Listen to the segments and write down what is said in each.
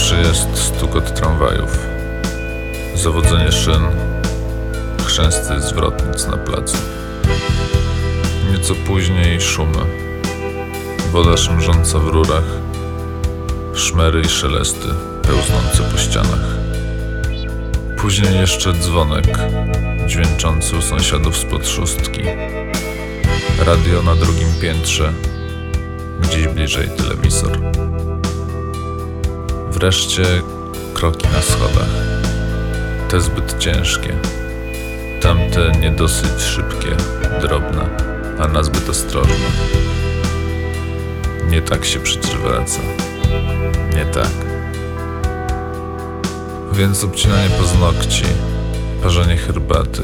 Pierwszy jest stukot tramwajów, zawodzenie szyn, chrzęsty zwrotnic na placu. Nieco później szumy, woda szemrząca w rurach, szmery i szelesty pełznące po ścianach. Później jeszcze dzwonek, dźwięczący u sąsiadów spod szóstki. Radio na drugim piętrze, gdzieś bliżej telewizor. Wreszcie kroki na schodach. Te zbyt ciężkie, tamte nie dosyć szybkie, drobne, a nazbyt ostrożne. Nie tak się przecież wraca. Nie tak. Więc obcinanie paznokci, parzenie herbaty,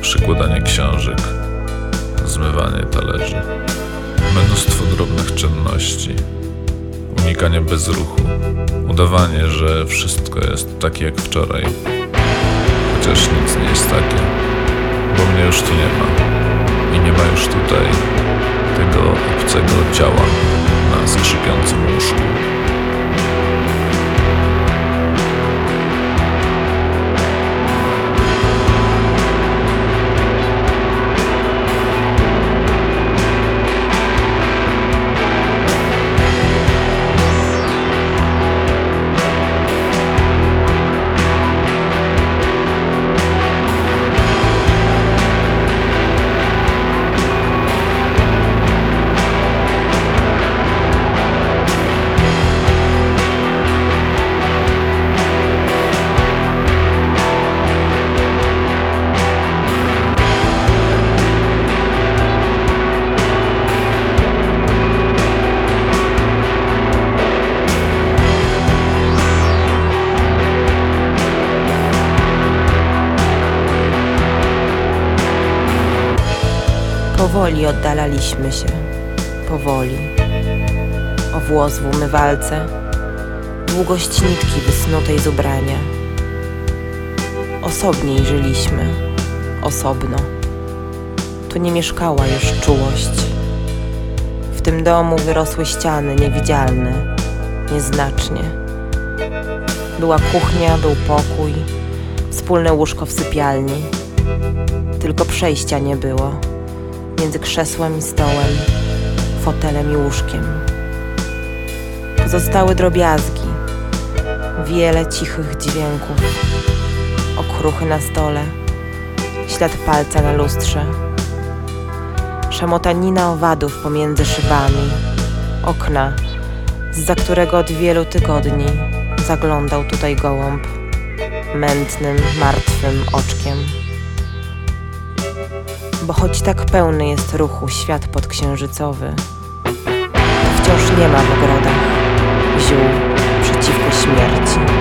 przykładanie książek, zmywanie talerzy. Mnóstwo drobnych czynności, unikanie bezruchu, udawanie, że wszystko jest takie jak wczoraj, chociaż nic nie jest takie, bo mnie już tu nie ma. I nie ma już tutaj tego obcego ciała Powoli oddalaliśmy się. Powoli. O włos w umywalce, długość nitki wysnutej z ubrania. Osobniej żyliśmy, osobno. Tu nie mieszkała już czułość. W tym domu wyrosły ściany niewidzialne, nieznacznie. Była kuchnia, był pokój, wspólne łóżko w sypialni. Tylko przejścia nie było między krzesłem i stołem, fotelem i łóżkiem. Pozostały drobiazgi, wiele cichych dźwięków, okruchy na stole, ślad palca na lustrze, szamotanina owadów pomiędzy szybami, okna, za którego od wielu tygodni zaglądał tutaj gołąb, mętnym, martwym oczkiem bo choć tak pełny jest ruchu świat podksiężycowy, wciąż nie ma w ogrodach ziół przeciwko śmierci.